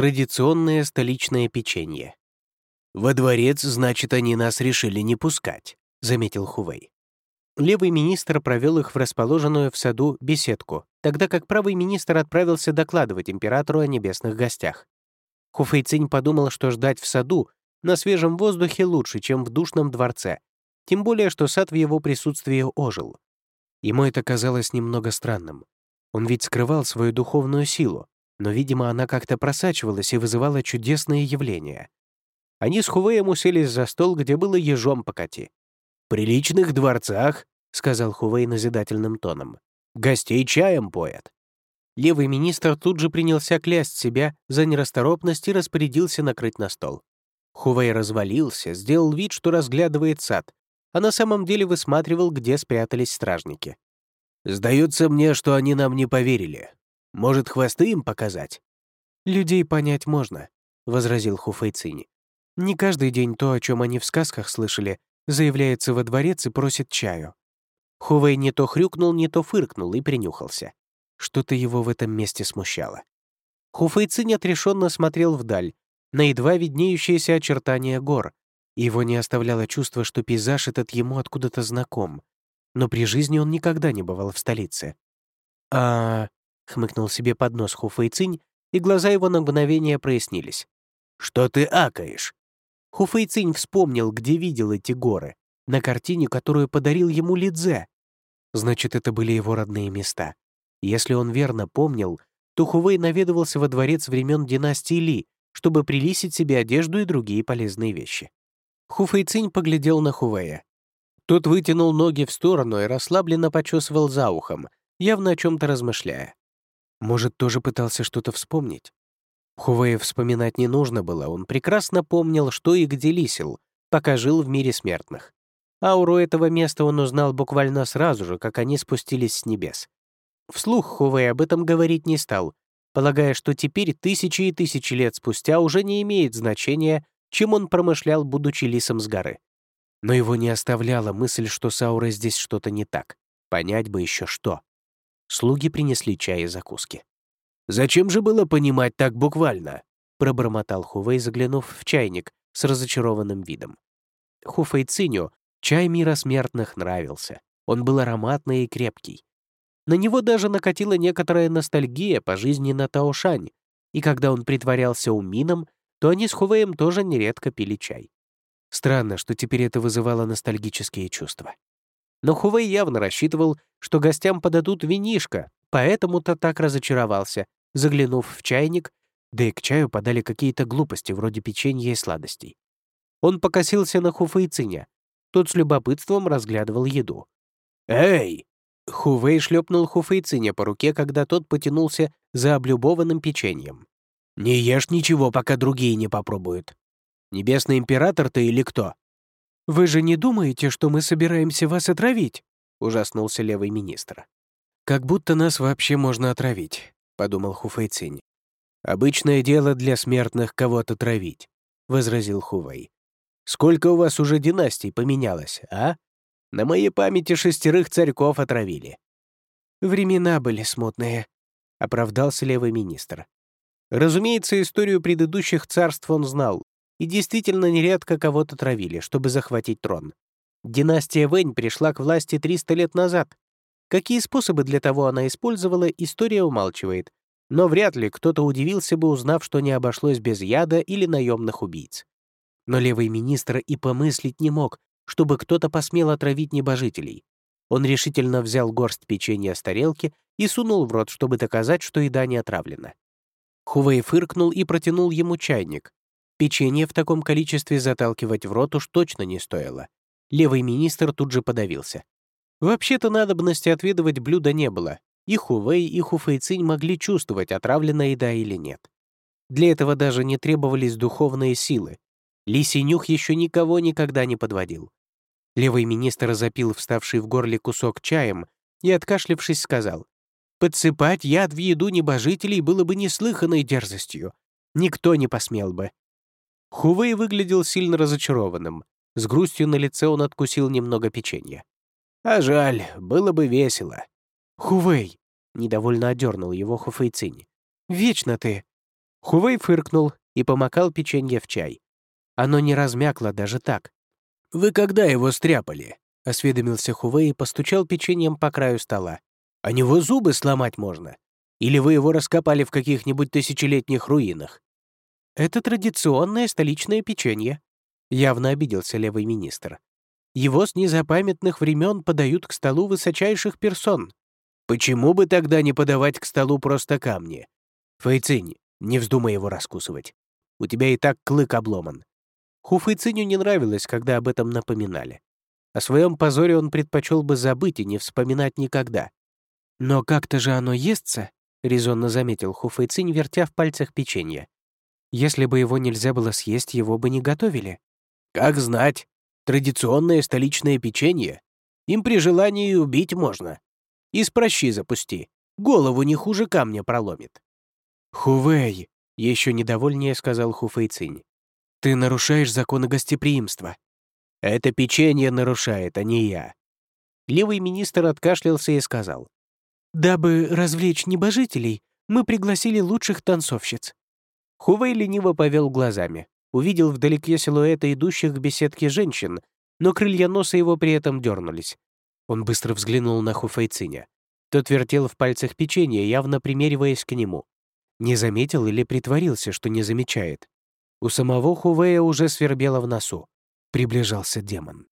Традиционное столичное печенье. «Во дворец, значит, они нас решили не пускать», — заметил Хувей. Левый министр провел их в расположенную в саду беседку, тогда как правый министр отправился докладывать императору о небесных гостях. Хуфейцинь подумал, что ждать в саду на свежем воздухе лучше, чем в душном дворце, тем более, что сад в его присутствии ожил. Ему это казалось немного странным. Он ведь скрывал свою духовную силу, но, видимо, она как-то просачивалась и вызывала чудесные явления. Они с Хувеем уселись за стол, где было ежом покати. «В приличных дворцах», — сказал Хувей назидательным тоном, — «гостей чаем поят». Левый министр тут же принялся клясть себя за нерасторопность и распорядился накрыть на стол. Хувей развалился, сделал вид, что разглядывает сад, а на самом деле высматривал, где спрятались стражники. «Сдается мне, что они нам не поверили. Может, хвосты им показать?» «Людей понять можно», — возразил Хуфейцини. «Не каждый день то, о чем они в сказках слышали, заявляется во дворец и просит чаю». Хувей не то хрюкнул, не то фыркнул и принюхался. Что-то его в этом месте смущало. Хуфейцинь отрешенно смотрел вдаль, на едва виднеющиеся очертания гор, его не оставляло чувство, что пейзаж этот ему откуда-то знаком. Но при жизни он никогда не бывал в столице. «А хмыкнул себе под нос Хуфэйцинь, и глаза его на мгновение прояснились. «Что ты акаешь?» Хуфэйцинь вспомнил, где видел эти горы, на картине, которую подарил ему Лидзе. Значит, это были его родные места. Если он верно помнил, то Хувей наведывался во дворец времен династии Ли, чтобы прилисить себе одежду и другие полезные вещи. Хуфэйцинь поглядел на Хувея. Тот вытянул ноги в сторону и расслабленно почесывал за ухом, явно о чем-то размышляя. Может, тоже пытался что-то вспомнить? Хувея вспоминать не нужно было, он прекрасно помнил, что и где лисил, пока жил в мире смертных. Ауру этого места он узнал буквально сразу же, как они спустились с небес. Вслух Хувей об этом говорить не стал, полагая, что теперь тысячи и тысячи лет спустя уже не имеет значения, чем он промышлял, будучи лисом с горы. Но его не оставляла мысль, что с аурой здесь что-то не так. Понять бы еще что. Слуги принесли чай и закуски. «Зачем же было понимать так буквально?» — пробормотал Хувей, заглянув в чайник с разочарованным видом. Хуфэй Циню чай мира смертных нравился. Он был ароматный и крепкий. На него даже накатила некоторая ностальгия по жизни на Таошань, и когда он притворялся умином, то они с Хувеем тоже нередко пили чай. Странно, что теперь это вызывало ностальгические чувства. Но Хувей явно рассчитывал, что гостям подадут винишко, поэтому-то так разочаровался, заглянув в чайник, да и к чаю подали какие-то глупости вроде печенья и сладостей. Он покосился на Хуфейциня. Тот с любопытством разглядывал еду. «Эй!» Хувей шлепнул Хуфейциня по руке, когда тот потянулся за облюбованным печеньем. «Не ешь ничего, пока другие не попробуют. Небесный император ты или кто?» «Вы же не думаете, что мы собираемся вас отравить?» — ужаснулся левый министр. «Как будто нас вообще можно отравить», — подумал Хуфэйцинь. «Обычное дело для смертных кого-то травить», — возразил Хувей. «Сколько у вас уже династий поменялось, а? На моей памяти шестерых царьков отравили». «Времена были смутные», — оправдался левый министр. Разумеется, историю предыдущих царств он знал, и действительно нередко кого-то травили, чтобы захватить трон. Династия Вэнь пришла к власти 300 лет назад. Какие способы для того она использовала, история умалчивает. Но вряд ли кто-то удивился бы, узнав, что не обошлось без яда или наемных убийц. Но левый министр и помыслить не мог, чтобы кто-то посмел отравить небожителей. Он решительно взял горсть печенья с тарелки и сунул в рот, чтобы доказать, что еда не отравлена. Хувей фыркнул и протянул ему чайник, Печенье в таком количестве заталкивать в рот уж точно не стоило. Левый министр тут же подавился. Вообще-то надобности отведывать блюда не было. И Хувей, и Хуфейцинь могли чувствовать, отравлена еда или нет. Для этого даже не требовались духовные силы. Лисий нюх еще никого никогда не подводил. Левый министр запил вставший в горле кусок чаем и, откашлившись, сказал, «Подсыпать яд в еду небожителей было бы неслыханной дерзостью. Никто не посмел бы. Хувей выглядел сильно разочарованным. С грустью на лице он откусил немного печенья. «А жаль, было бы весело». «Хувей!» — недовольно одернул его Хуфейцинь. «Вечно ты!» Хувей фыркнул и помакал печенье в чай. Оно не размякло даже так. «Вы когда его стряпали?» — осведомился Хувей и постучал печеньем по краю стола. «А него зубы сломать можно. Или вы его раскопали в каких-нибудь тысячелетних руинах?» «Это традиционное столичное печенье», — явно обиделся левый министр. «Его с незапамятных времен подают к столу высочайших персон. Почему бы тогда не подавать к столу просто камни? Фэйцинь, не вздумай его раскусывать. У тебя и так клык обломан». Ху Фэйциню не нравилось, когда об этом напоминали. О своем позоре он предпочел бы забыть и не вспоминать никогда. «Но как-то же оно естся», — резонно заметил Хуфэйцинь, вертя в пальцах печенье. «Если бы его нельзя было съесть, его бы не готовили». «Как знать. Традиционное столичное печенье. Им при желании убить можно. Из прощи запусти. Голову не хуже камня проломит». «Хувей», — еще недовольнее сказал Хуфэйцинь. «Ты нарушаешь законы гостеприимства». «Это печенье нарушает, а не я». Левый министр откашлялся и сказал. Дабы развлечь небожителей, мы пригласили лучших танцовщиц». Хувей лениво повел глазами, увидел вдалеке силуэты идущих к беседке женщин, но крылья носа его при этом дернулись. Он быстро взглянул на Хуфейциня. Тот вертел в пальцах печенье, явно примериваясь к нему. Не заметил или притворился, что не замечает. У самого Хувея уже свербело в носу. Приближался демон.